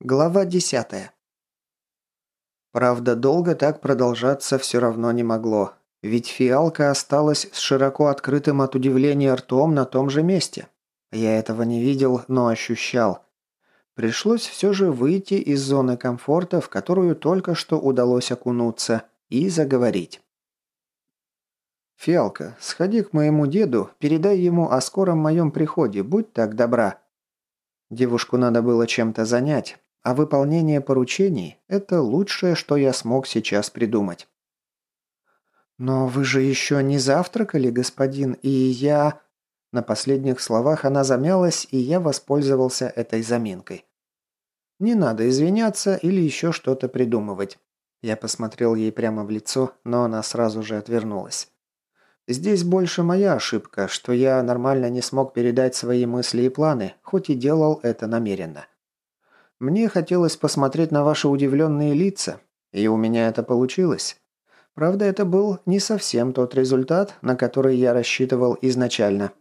Глава десятая. Правда, долго так продолжаться все равно не могло. Ведь фиалка осталась с широко открытым от удивления ртом на том же месте. Я этого не видел, но ощущал. Пришлось все же выйти из зоны комфорта, в которую только что удалось окунуться, и заговорить. «Фиалка, сходи к моему деду, передай ему о скором моем приходе, будь так добра». Девушку надо было чем-то занять, а выполнение поручений – это лучшее, что я смог сейчас придумать. «Но вы же еще не завтракали, господин, и я...» На последних словах она замялась, и я воспользовался этой заминкой. «Не надо извиняться или еще что-то придумывать». Я посмотрел ей прямо в лицо, но она сразу же отвернулась. Здесь больше моя ошибка, что я нормально не смог передать свои мысли и планы, хоть и делал это намеренно. Мне хотелось посмотреть на ваши удивленные лица, и у меня это получилось. Правда, это был не совсем тот результат, на который я рассчитывал изначально.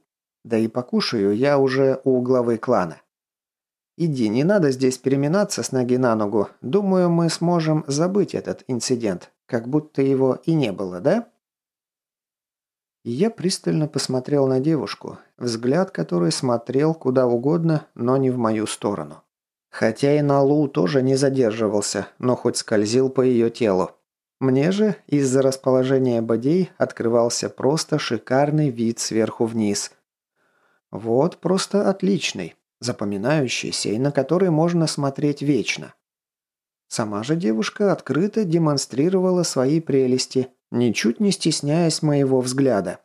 Да и покушаю я уже у главы клана. Иди, не надо здесь переминаться с ноги на ногу. Думаю, мы сможем забыть этот инцидент, как будто его и не было, да? Я пристально посмотрел на девушку, взгляд которой смотрел куда угодно, но не в мою сторону. Хотя и на Лу тоже не задерживался, но хоть скользил по ее телу. Мне же из-за расположения бодей открывался просто шикарный вид сверху вниз. Вот просто отличный, запоминающийся и на который можно смотреть вечно. Сама же девушка открыто демонстрировала свои прелести, ничуть не стесняясь моего взгляда.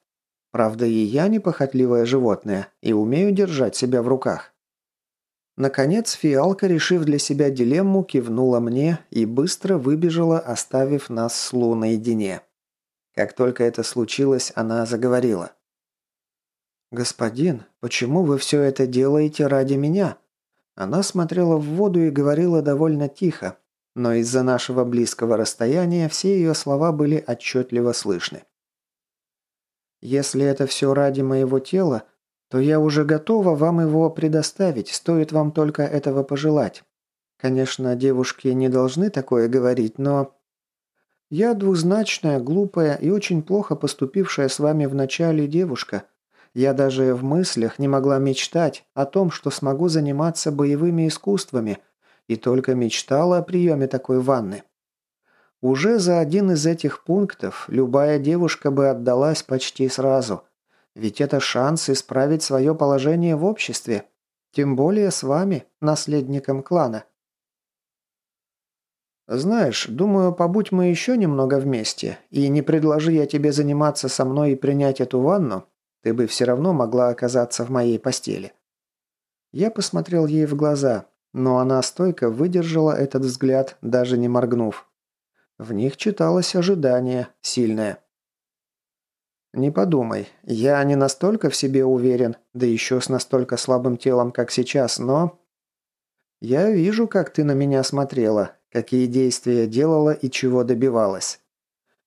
Правда, и я не похотливое животное и умею держать себя в руках. Наконец, фиалка, решив для себя дилемму, кивнула мне и быстро выбежала, оставив нас с Лу наедине. Как только это случилось, она заговорила. «Господин, почему вы все это делаете ради меня?» Она смотрела в воду и говорила довольно тихо, но из-за нашего близкого расстояния все ее слова были отчетливо слышны. «Если это все ради моего тела, то я уже готова вам его предоставить, стоит вам только этого пожелать. Конечно, девушки не должны такое говорить, но... Я двузначная, глупая и очень плохо поступившая с вами в начале девушка. Я даже в мыслях не могла мечтать о том, что смогу заниматься боевыми искусствами – и только мечтала о приеме такой ванны. Уже за один из этих пунктов любая девушка бы отдалась почти сразу, ведь это шанс исправить свое положение в обществе, тем более с вами, наследником клана. «Знаешь, думаю, побудь мы еще немного вместе, и не предложи я тебе заниматься со мной и принять эту ванну, ты бы все равно могла оказаться в моей постели». Я посмотрел ей в глаза, но она стойко выдержала этот взгляд, даже не моргнув. В них читалось ожидание, сильное. «Не подумай, я не настолько в себе уверен, да еще с настолько слабым телом, как сейчас, но...» «Я вижу, как ты на меня смотрела, какие действия делала и чего добивалась.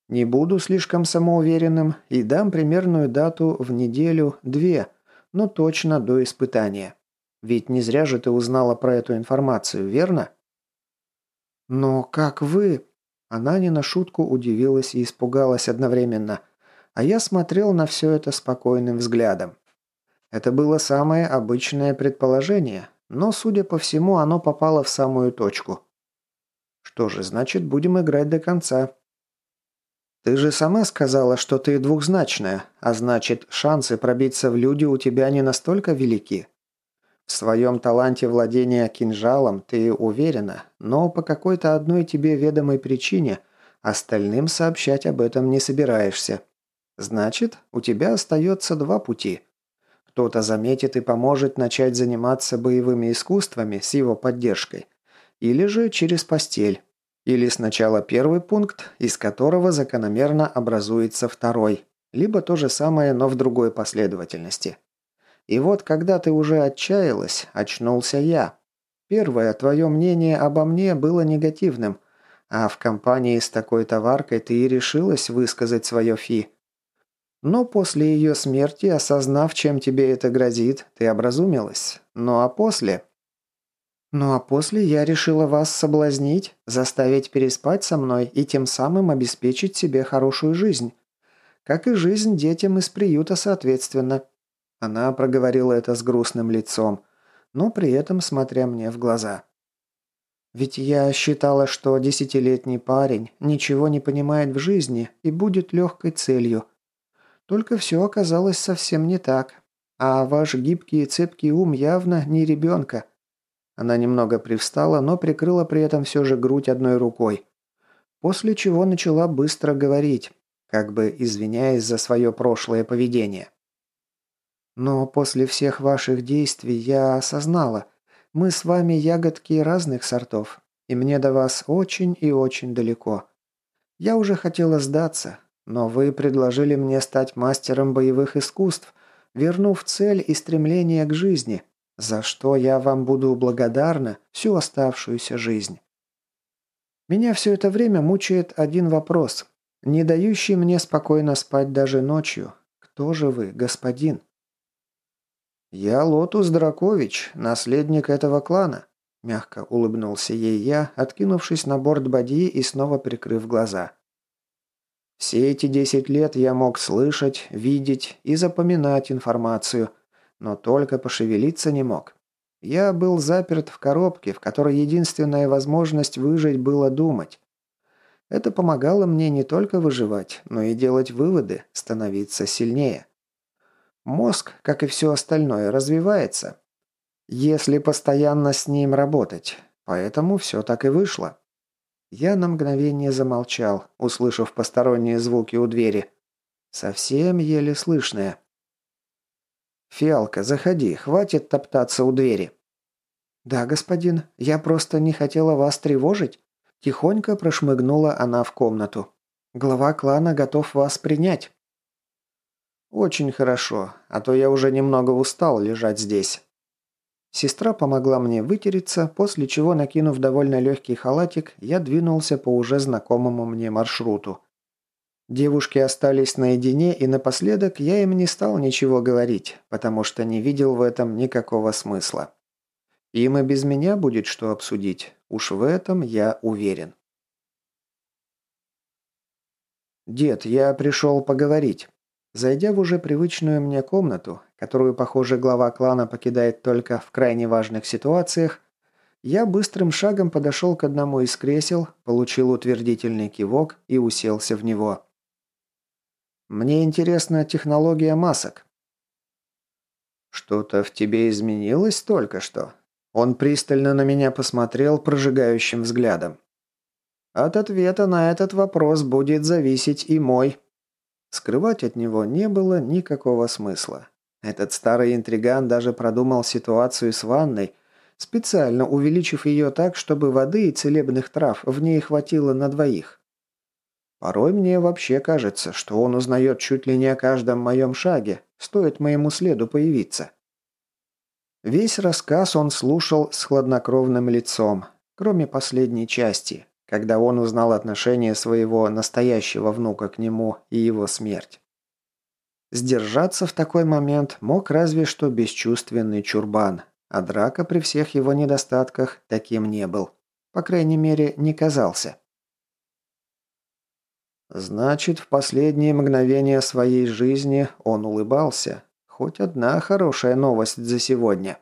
Не буду слишком самоуверенным и дам примерную дату в неделю-две, но точно до испытания. Ведь не зря же ты узнала про эту информацию, верно?» «Но как вы...» Она не на шутку удивилась и испугалась одновременно, а я смотрел на все это спокойным взглядом. Это было самое обычное предположение, но, судя по всему, оно попало в самую точку. Что же, значит, будем играть до конца. Ты же сама сказала, что ты двухзначная, а значит, шансы пробиться в люди у тебя не настолько велики. В своем таланте владения кинжалом ты уверена, но по какой-то одной тебе ведомой причине остальным сообщать об этом не собираешься. Значит, у тебя остается два пути. Кто-то заметит и поможет начать заниматься боевыми искусствами с его поддержкой. Или же через постель. Или сначала первый пункт, из которого закономерно образуется второй. Либо то же самое, но в другой последовательности. И вот когда ты уже отчаялась, очнулся я. Первое твое мнение обо мне было негативным, а в компании с такой товаркой ты и решилась высказать свое фи. Но после ее смерти, осознав, чем тебе это грозит, ты образумилась. Ну а после... Ну а после я решила вас соблазнить, заставить переспать со мной и тем самым обеспечить себе хорошую жизнь. Как и жизнь детям из приюта, соответственно. Она проговорила это с грустным лицом, но при этом смотря мне в глаза. Ведь я считала, что десятилетний парень ничего не понимает в жизни и будет легкой целью. Только все оказалось совсем не так. А ваш гибкий и цепкий ум явно не ребенка. Она немного привстала, но прикрыла при этом все же грудь одной рукой. После чего начала быстро говорить, как бы извиняясь за свое прошлое поведение. Но после всех ваших действий я осознала, мы с вами ягодки разных сортов, и мне до вас очень и очень далеко. Я уже хотела сдаться, но вы предложили мне стать мастером боевых искусств, вернув цель и стремление к жизни, за что я вам буду благодарна всю оставшуюся жизнь. Меня все это время мучает один вопрос, не дающий мне спокойно спать даже ночью. Кто же вы, господин? «Я Лотус Дракович, наследник этого клана», – мягко улыбнулся ей я, откинувшись на борт бадьи и снова прикрыв глаза. Все эти десять лет я мог слышать, видеть и запоминать информацию, но только пошевелиться не мог. Я был заперт в коробке, в которой единственная возможность выжить было думать. Это помогало мне не только выживать, но и делать выводы, становиться сильнее. Мозг, как и все остальное, развивается, если постоянно с ним работать. Поэтому все так и вышло. Я на мгновение замолчал, услышав посторонние звуки у двери. Совсем еле слышные. «Фиалка, заходи, хватит топтаться у двери». «Да, господин, я просто не хотела вас тревожить». Тихонько прошмыгнула она в комнату. «Глава клана готов вас принять». «Очень хорошо, а то я уже немного устал лежать здесь». Сестра помогла мне вытереться, после чего, накинув довольно легкий халатик, я двинулся по уже знакомому мне маршруту. Девушки остались наедине, и напоследок я им не стал ничего говорить, потому что не видел в этом никакого смысла. Им и без меня будет что обсудить, уж в этом я уверен. «Дед, я пришел поговорить». Зайдя в уже привычную мне комнату, которую, похоже, глава клана покидает только в крайне важных ситуациях, я быстрым шагом подошел к одному из кресел, получил утвердительный кивок и уселся в него. «Мне интересна технология масок». «Что-то в тебе изменилось только что?» Он пристально на меня посмотрел прожигающим взглядом. «От ответа на этот вопрос будет зависеть и мой». Скрывать от него не было никакого смысла. Этот старый интриган даже продумал ситуацию с ванной, специально увеличив ее так, чтобы воды и целебных трав в ней хватило на двоих. Порой мне вообще кажется, что он узнает чуть ли не о каждом моем шаге, стоит моему следу появиться. Весь рассказ он слушал с хладнокровным лицом, кроме последней части, когда он узнал отношение своего настоящего внука к нему и его смерть. Сдержаться в такой момент мог разве что бесчувственный чурбан, а драка при всех его недостатках таким не был. По крайней мере, не казался. Значит, в последние мгновения своей жизни он улыбался. Хоть одна хорошая новость за сегодня.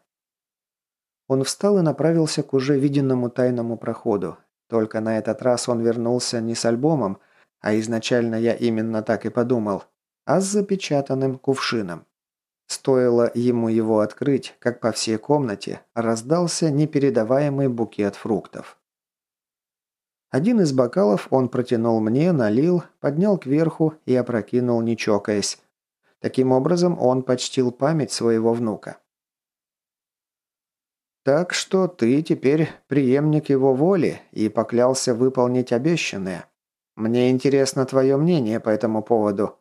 Он встал и направился к уже виденному тайному проходу, только на этот раз он вернулся не с альбомом, а изначально я именно так и подумал, а с запечатанным кувшином. Стоило ему его открыть, как по всей комнате раздался непередаваемый букет фруктов. Один из бокалов он протянул мне, налил, поднял кверху и опрокинул, не чокаясь. Таким образом, он почтил память своего внука. Так что ты теперь преемник его воли и поклялся выполнить обещанное. Мне интересно твое мнение по этому поводу.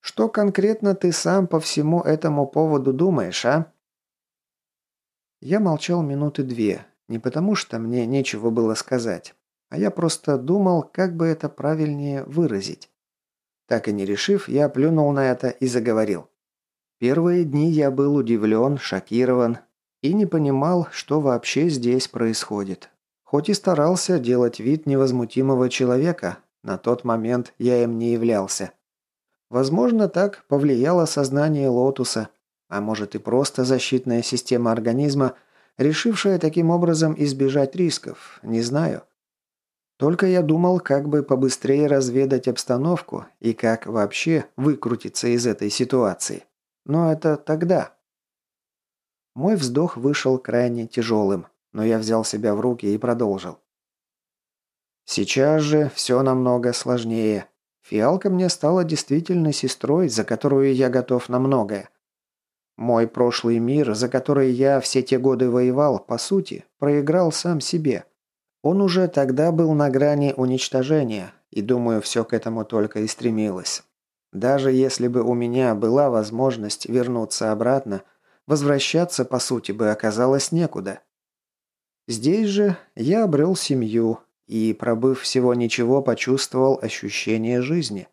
Что конкретно ты сам по всему этому поводу думаешь, а?» Я молчал минуты две, не потому что мне нечего было сказать, а я просто думал, как бы это правильнее выразить. Так и не решив, я плюнул на это и заговорил. Первые дни я был удивлен, шокирован, и не понимал, что вообще здесь происходит. Хоть и старался делать вид невозмутимого человека, на тот момент я им не являлся. Возможно, так повлияло сознание Лотуса, а может и просто защитная система организма, решившая таким образом избежать рисков, не знаю. Только я думал, как бы побыстрее разведать обстановку и как вообще выкрутиться из этой ситуации. Но это тогда. Мой вздох вышел крайне тяжелым, но я взял себя в руки и продолжил. Сейчас же все намного сложнее. Фиалка мне стала действительно сестрой, за которую я готов на многое. Мой прошлый мир, за который я все те годы воевал, по сути, проиграл сам себе. Он уже тогда был на грани уничтожения, и думаю, все к этому только и стремилось. Даже если бы у меня была возможность вернуться обратно, возвращаться, по сути, бы оказалось некуда. Здесь же я обрел семью и, пробыв всего ничего, почувствовал ощущение жизни.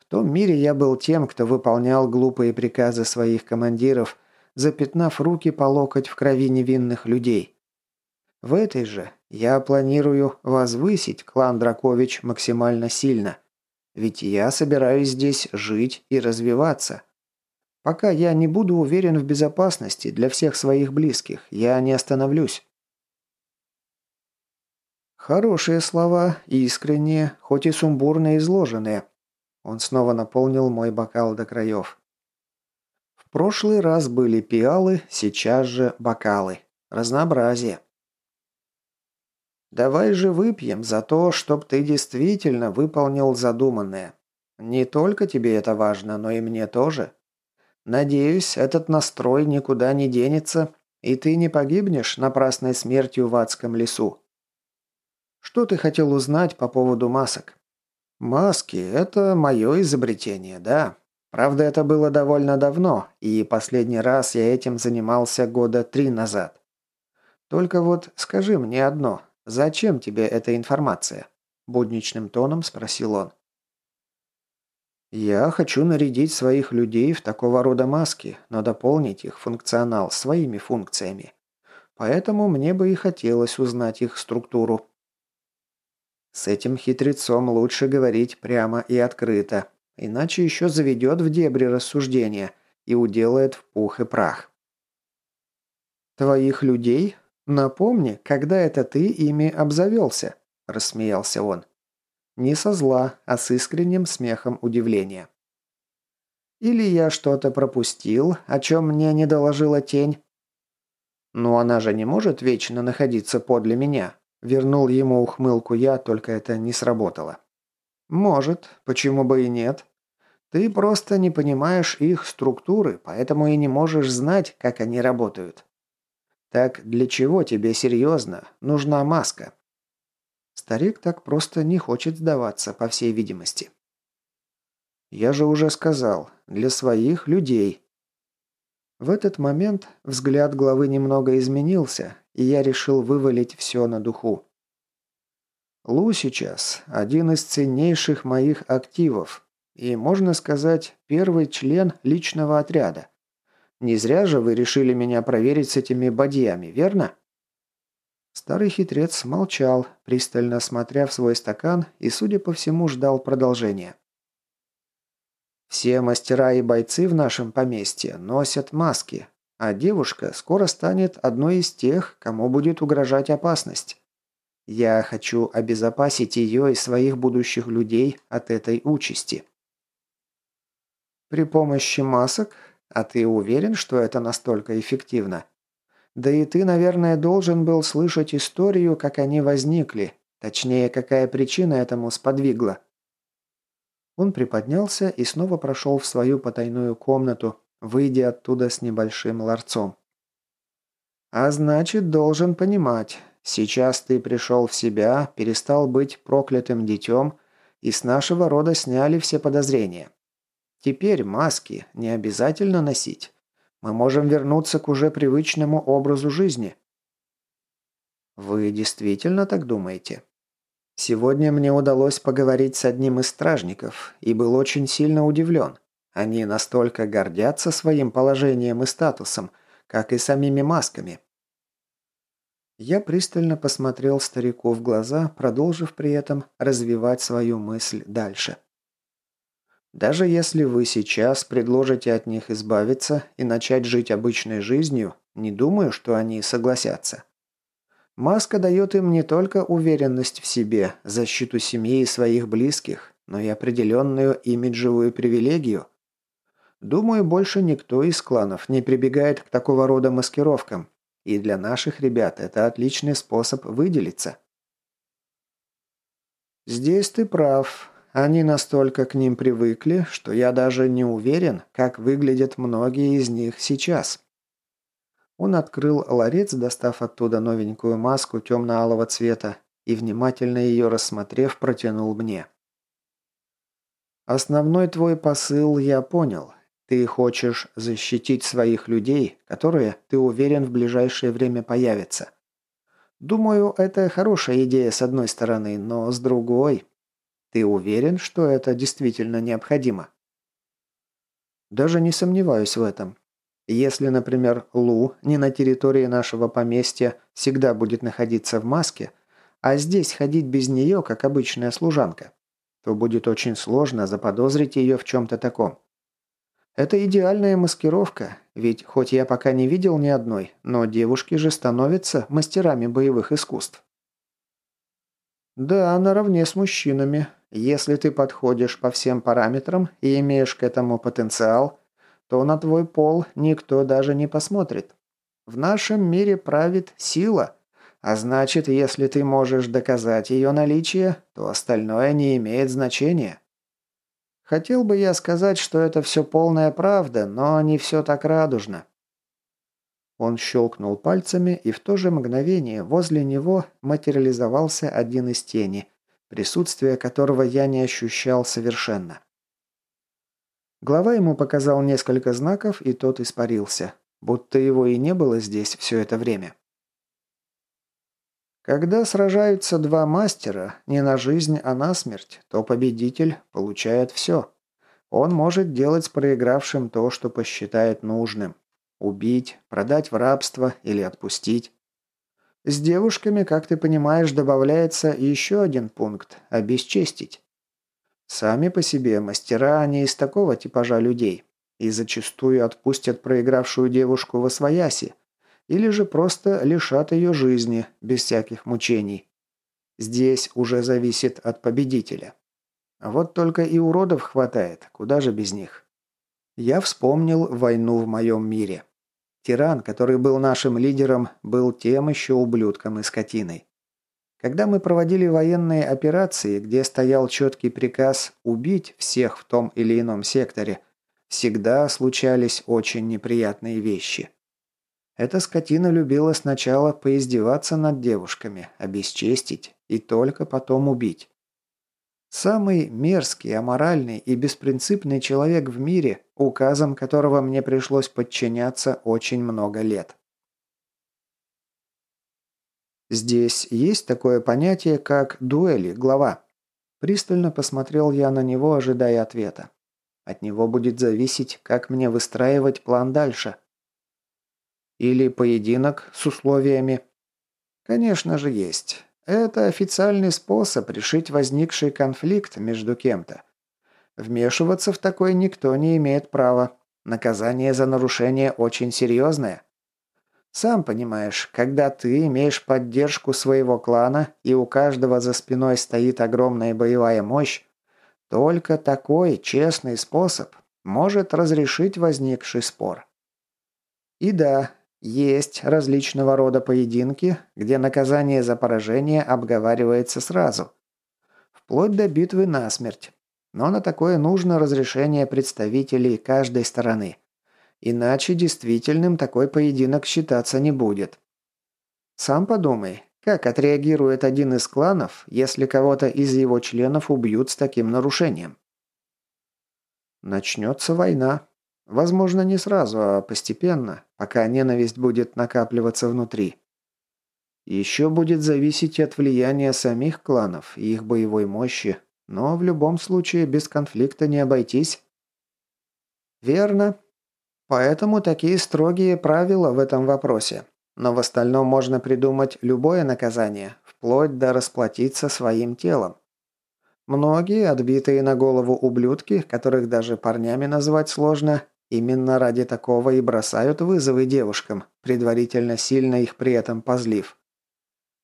В том мире я был тем, кто выполнял глупые приказы своих командиров, запятнав руки по локоть в крови невинных людей. В этой же я планирую возвысить клан Дракович максимально сильно. Ведь я собираюсь здесь жить и развиваться. Пока я не буду уверен в безопасности для всех своих близких, я не остановлюсь. Хорошие слова, искренние, хоть и сумбурно изложенные. Он снова наполнил мой бокал до краев. В прошлый раз были пиалы, сейчас же бокалы. Разнообразие. Давай же выпьем за то, чтоб ты действительно выполнил задуманное. Не только тебе это важно, но и мне тоже. Надеюсь, этот настрой никуда не денется, и ты не погибнешь напрасной смертью в адском лесу. Что ты хотел узнать по поводу масок? Маски – это мое изобретение, да. Правда, это было довольно давно, и последний раз я этим занимался года три назад. Только вот скажи мне одно, «Зачем тебе эта информация?» – будничным тоном спросил он. «Я хочу нарядить своих людей в такого рода маски, но дополнить их функционал своими функциями. Поэтому мне бы и хотелось узнать их структуру». С этим хитрецом лучше говорить прямо и открыто, иначе еще заведет в дебри рассуждения и уделает в пух и прах. «Твоих людей?» «Напомни, когда это ты ими обзавелся?» – рассмеялся он. Не со зла, а с искренним смехом удивления. «Или я что-то пропустил, о чем мне не доложила тень?» «Ну она же не может вечно находиться подле меня», – вернул ему ухмылку я, только это не сработало. «Может, почему бы и нет?» Ты просто не понимаешь их структуры, поэтому и не можешь знать, как они работают. Так для чего тебе серьезно нужна маска? Старик так просто не хочет сдаваться, по всей видимости. Я же уже сказал, для своих людей. В этот момент взгляд главы немного изменился, и я решил вывалить все на духу. Лу сейчас один из ценнейших моих активов и, можно сказать, первый член личного отряда. Не зря же вы решили меня проверить с этими бадьями, верно?» Старый хитрец молчал, пристально смотря в свой стакан и, судя по всему, ждал продолжения. «Все мастера и бойцы в нашем поместье носят маски, а девушка скоро станет одной из тех, кому будет угрожать опасность. Я хочу обезопасить ее и своих будущих людей от этой участи». При помощи масок а ты уверен, что это настолько эффективно? Да и ты, наверное, должен был слышать историю, как они возникли. Точнее, какая причина этому сподвигла. Он приподнялся и снова прошел в свою потайную комнату, выйдя оттуда с небольшим ларцом. «А значит, должен понимать, сейчас ты пришел в себя, перестал быть проклятым детем, и с нашего рода сняли все подозрения. Теперь маски не обязательно носить. Мы можем вернуться к уже привычному образу жизни. Вы действительно так думаете? Сегодня мне удалось поговорить с одним из стражников и был очень сильно удивлен. Они настолько гордятся своим положением и статусом, как и самими масками. Я пристально посмотрел старику в глаза, продолжив при этом развивать свою мысль дальше. Даже если вы сейчас предложите от них избавиться и начать жить обычной жизнью, не думаю, что они согласятся. Маска дает им не только уверенность в себе, защиту семьи и своих близких, но и определенную имиджевую привилегию. Думаю, больше никто из кланов не прибегает к такого рода маскировкам, и для наших ребят это отличный способ выделиться. Здесь ты прав. Они настолько к ним привыкли, что я даже не уверен, как выглядят многие из них сейчас. Он открыл ларец, достав оттуда новенькую маску темно-алого цвета, и, внимательно ее рассмотрев, протянул мне. «Основной твой посыл я понял. Ты хочешь защитить своих людей, которые, ты уверен, в ближайшее время появятся. Думаю, это хорошая идея с одной стороны, но с другой... Ты уверен, что это действительно необходимо? Даже не сомневаюсь в этом. Если, например, Лу не на территории нашего поместья всегда будет находиться в маске, а здесь ходить без нее, как обычная служанка, то будет очень сложно заподозрить ее в чем-то таком. Это идеальная маскировка, ведь хоть я пока не видел ни одной, но девушки же становятся мастерами боевых искусств. Да, наравне с мужчинами, если ты подходишь по всем параметрам и имеешь к этому потенциал, то на твой пол никто даже не посмотрит. В нашем мире правит сила, а значит, если ты можешь доказать ее наличие, то остальное не имеет значения. Хотел бы я сказать, что это все полная правда, но не все так радужно. Он щелкнул пальцами, и в то же мгновение возле него материализовался один из тени, присутствие которого я не ощущал совершенно. Глава ему показал несколько знаков, и тот испарился, будто его и не было здесь все это время. Когда сражаются два мастера, не на жизнь, а на смерть, то победитель получает все. Он может делать с проигравшим то, что посчитает нужным. Убить, продать в рабство или отпустить. С девушками, как ты понимаешь, добавляется еще один пункт – обесчестить. Сами по себе мастера они из такого типажа людей и зачастую отпустят проигравшую девушку во свояси или же просто лишат ее жизни без всяких мучений. Здесь уже зависит от победителя. Вот только и уродов хватает, куда же без них. Я вспомнил войну в моем мире. Тиран, который был нашим лидером, был тем еще ублюдком и скотиной. Когда мы проводили военные операции, где стоял четкий приказ убить всех в том или ином секторе, всегда случались очень неприятные вещи. Эта скотина любила сначала поиздеваться над девушками, обесчестить и только потом убить. Самый мерзкий, аморальный и беспринципный человек в мире, указом которого мне пришлось подчиняться очень много лет. Здесь есть такое понятие, как дуэли, глава. Пристально посмотрел я на него, ожидая ответа. От него будет зависеть, как мне выстраивать план дальше. Или поединок с условиями. Конечно же, есть. Это официальный способ решить возникший конфликт между кем-то. Вмешиваться в такой никто не имеет права. Наказание за нарушение очень серьезное. Сам понимаешь, когда ты имеешь поддержку своего клана и у каждого за спиной стоит огромная боевая мощь, только такой честный способ может разрешить возникший спор. И да, есть различного рода поединки, где наказание за поражение обговаривается сразу. Вплоть до битвы насмерть. Но на такое нужно разрешение представителей каждой стороны. Иначе действительным такой поединок считаться не будет. Сам подумай, как отреагирует один из кланов, если кого-то из его членов убьют с таким нарушением? Начнется война, Возможно, не сразу, а постепенно, пока ненависть будет накапливаться внутри. Еще будет зависеть от влияния самих кланов и их боевой мощи, но в любом случае без конфликта не обойтись. Верно. Поэтому такие строгие правила в этом вопросе. Но в остальном можно придумать любое наказание, вплоть до расплатиться своим телом. Многие, отбитые на голову ублюдки, которых даже парнями назвать сложно, именно ради такого и бросают вызовы девушкам, предварительно сильно их при этом позлив.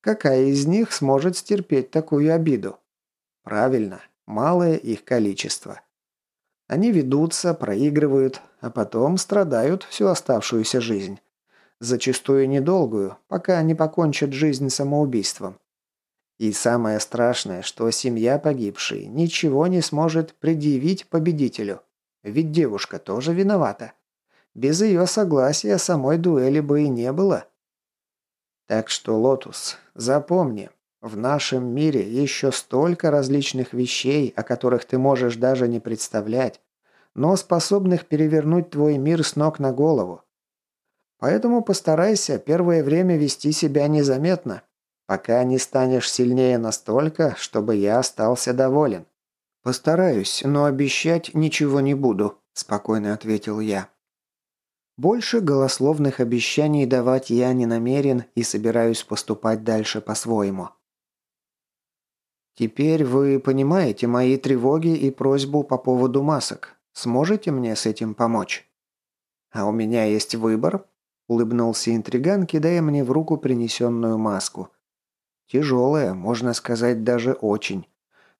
Какая из них сможет стерпеть такую обиду? Правильно, малое их количество. Они ведутся, проигрывают, а потом страдают всю оставшуюся жизнь. Зачастую недолгую, пока не покончат жизнь самоубийством. И самое страшное, что семья погибшей ничего не сможет предъявить победителю. Ведь девушка тоже виновата. Без ее согласия самой дуэли бы и не было. Так что, Лотус, запомни, в нашем мире еще столько различных вещей, о которых ты можешь даже не представлять, но способных перевернуть твой мир с ног на голову. Поэтому постарайся первое время вести себя незаметно, пока не станешь сильнее настолько, чтобы я остался доволен. Постараюсь, но обещать ничего не буду, спокойно ответил я. Больше голословных обещаний давать я не намерен и собираюсь поступать дальше по-своему. Теперь вы понимаете мои тревоги и просьбу по поводу масок. Сможете мне с этим помочь? А у меня есть выбор, улыбнулся интриган, кидая мне в руку принесенную маску. Тяжелая, можно сказать, даже очень.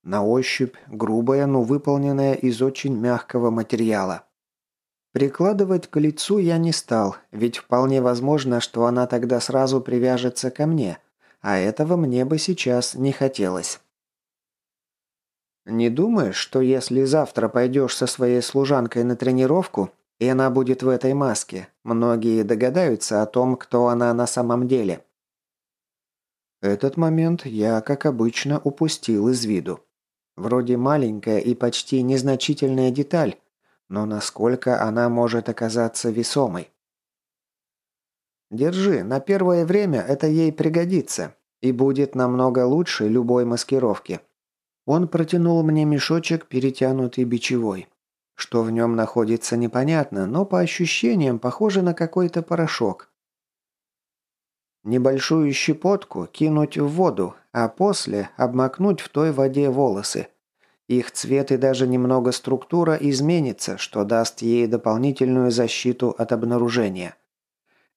На ощупь грубая, но выполненная из очень мягкого материала. Прикладывать к лицу я не стал, ведь вполне возможно, что она тогда сразу привяжется ко мне, а этого мне бы сейчас не хотелось. «Не думаешь, что если завтра пойдешь со своей служанкой на тренировку, и она будет в этой маске, многие догадаются о том, кто она на самом деле?» Этот момент я, как обычно, упустил из виду. Вроде маленькая и почти незначительная деталь, но насколько она может оказаться весомой. Держи, на первое время это ей пригодится и будет намного лучше любой маскировки. Он протянул мне мешочек, перетянутый бичевой. Что в нем находится непонятно, но по ощущениям похоже на какой-то порошок. Небольшую щепотку кинуть в воду, а после обмакнуть в той воде волосы. Их цвет и даже немного структура изменится, что даст ей дополнительную защиту от обнаружения.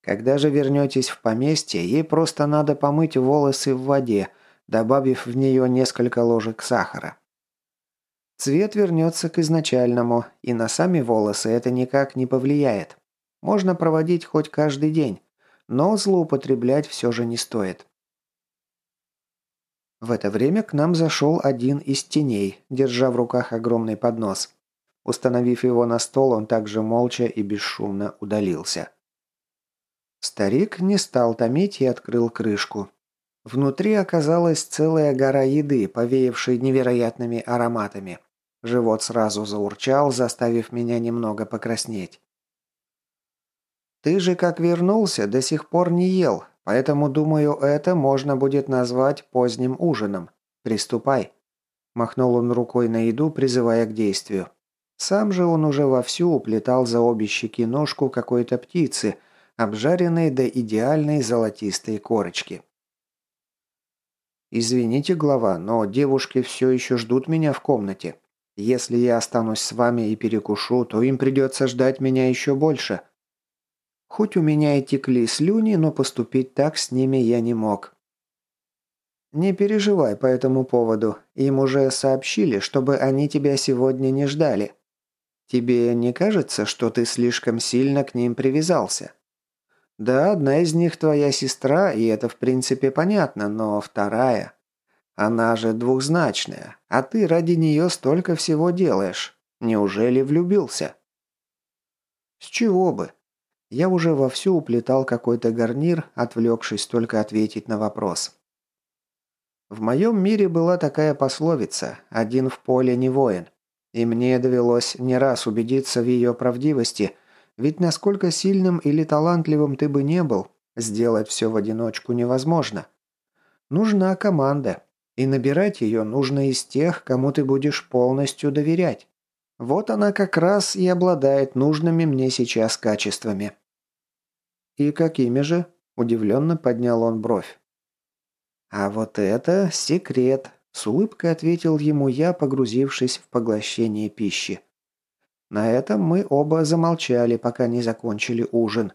Когда же вернетесь в поместье, ей просто надо помыть волосы в воде, добавив в нее несколько ложек сахара. Цвет вернется к изначальному, и на сами волосы это никак не повлияет. Можно проводить хоть каждый день, но злоупотреблять все же не стоит. В это время к нам зашел один из теней, держа в руках огромный поднос. Установив его на стол, он также молча и бесшумно удалился. Старик не стал томить и открыл крышку. Внутри оказалась целая гора еды, повеявшей невероятными ароматами. Живот сразу заурчал, заставив меня немного покраснеть. «Ты же как вернулся, до сих пор не ел, Поэтому, думаю, это можно будет назвать поздним ужином. Приступай». Махнул он рукой на еду, призывая к действию. Сам же он уже вовсю уплетал за обе щеки ножку какой-то птицы, обжаренной до идеальной золотистой корочки. «Извините, глава, но девушки все еще ждут меня в комнате. Если я останусь с вами и перекушу, то им придется ждать меня еще больше», Хоть у меня и текли слюни, но поступить так с ними я не мог. Не переживай по этому поводу. Им уже сообщили, чтобы они тебя сегодня не ждали. Тебе не кажется, что ты слишком сильно к ним привязался? Да, одна из них твоя сестра, и это в принципе понятно, но вторая... Она же двухзначная, а ты ради нее столько всего делаешь. Неужели влюбился? С чего бы? Я уже вовсю уплетал какой-то гарнир, отвлекшись только ответить на вопрос. В моем мире была такая пословица «один в поле не воин». И мне довелось не раз убедиться в ее правдивости, ведь насколько сильным или талантливым ты бы не был, сделать все в одиночку невозможно. Нужна команда, и набирать ее нужно из тех, кому ты будешь полностью доверять. Вот она как раз и обладает нужными мне сейчас качествами. «И какими же?» – удивленно поднял он бровь. «А вот это секрет», – с улыбкой ответил ему я, погрузившись в поглощение пищи. На этом мы оба замолчали, пока не закончили ужин.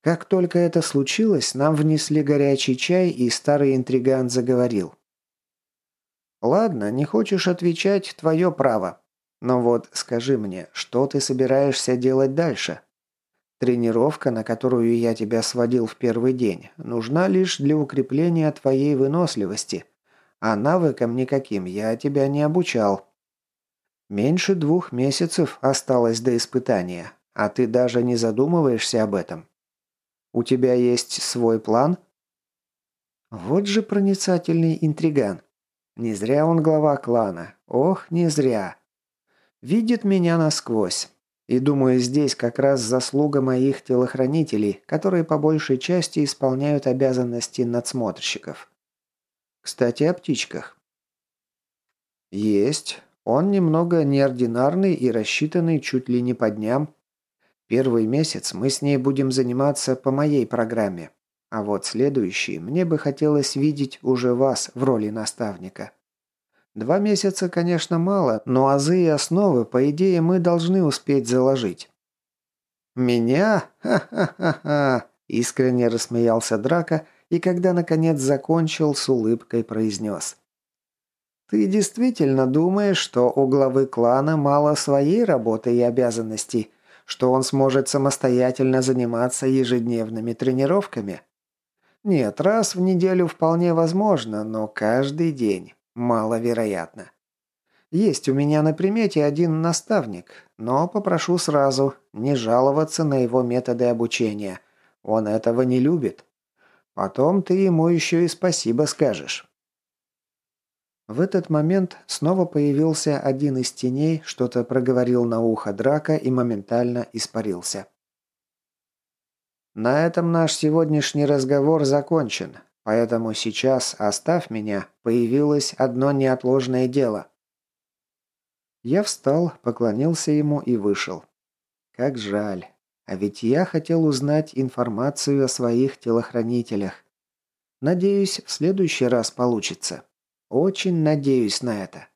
Как только это случилось, нам внесли горячий чай, и старый интриган заговорил. «Ладно, не хочешь отвечать – твое право. Но вот скажи мне, что ты собираешься делать дальше? Тренировка, на которую я тебя сводил в первый день, нужна лишь для укрепления твоей выносливости, а навыкам никаким я тебя не обучал. Меньше двух месяцев осталось до испытания, а ты даже не задумываешься об этом. У тебя есть свой план? Вот же проницательный интриган. Не зря он глава клана. Ох, не зря. Видит меня насквозь. И думаю, здесь как раз заслуга моих телохранителей, которые по большей части исполняют обязанности надсмотрщиков. Кстати, о птичках. Есть. Он немного неординарный и рассчитанный чуть ли не по дням. Первый месяц мы с ней будем заниматься по моей программе. А вот следующий мне бы хотелось видеть уже вас в роли наставника. Два месяца, конечно, мало, но азы и основы, по идее, мы должны успеть заложить. «Меня? Ха-ха-ха-ха!» – искренне рассмеялся Драка и, когда наконец закончил, с улыбкой произнес. «Ты действительно думаешь, что у главы клана мало своей работы и обязанностей, что он сможет самостоятельно заниматься ежедневными тренировками?» Нет, раз в неделю вполне возможно, но каждый день маловероятно. Есть у меня на примете один наставник, но попрошу сразу не жаловаться на его методы обучения. Он этого не любит. Потом ты ему еще и спасибо скажешь. В этот момент снова появился один из теней, что-то проговорил на ухо Драка и моментально испарился. На этом наш сегодняшний разговор закончен, поэтому сейчас оставь меня, появилось одно неотложное дело. Я встал, поклонился ему и вышел. Как жаль. А ведь я хотел узнать информацию о своих телохранителях. Надеюсь, в следующий раз получится. Очень надеюсь на это.